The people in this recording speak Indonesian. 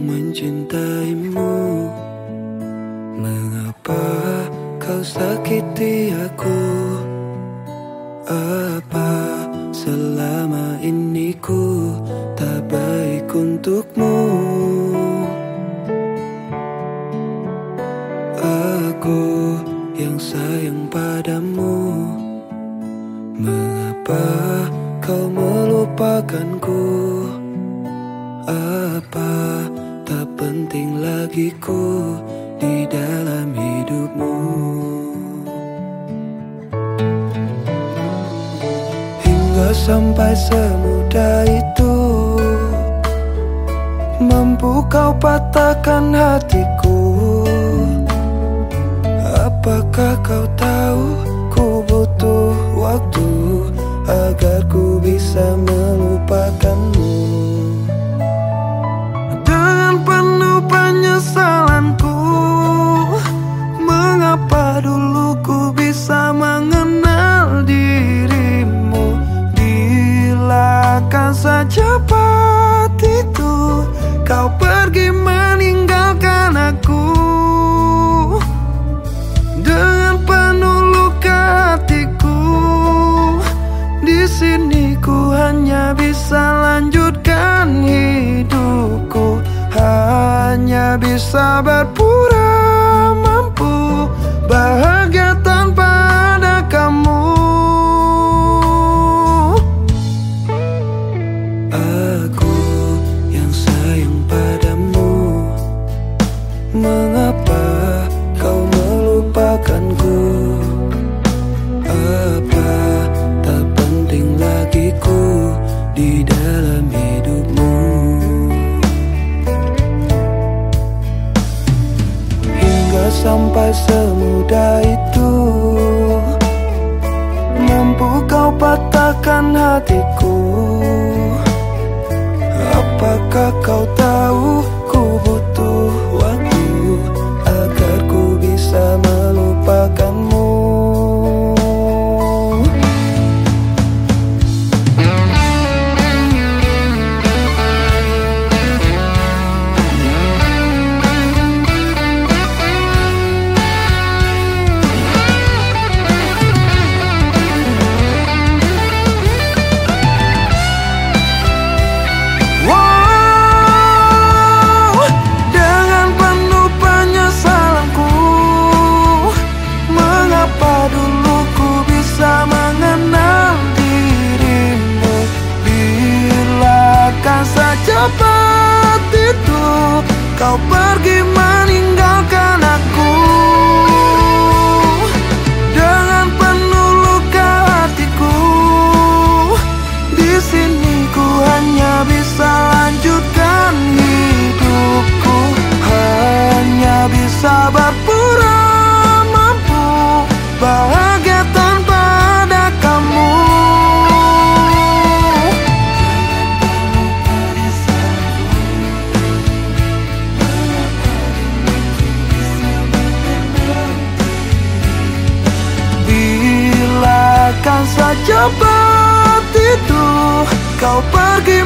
mencintaimu. Mengapa kau sakiti aku? Apa selama ini ku tak baik untukmu? Aku yang sayang padamu. Mengapa kau melupakanku? Apa penting lagi ku di dalam hidupmu. Hingga sampai semudah itu Mampu kau patahkan hatiku. Apakah kau tahu mengenal dirimu. Bila kan secepat itu Kau pergi meninggalkan aku? Dengan penuh luka hatiku di sini ku hanya bisa lanjutkan hidupku. Hanya bisa berpura kau Bukan saja batiku Kau pergi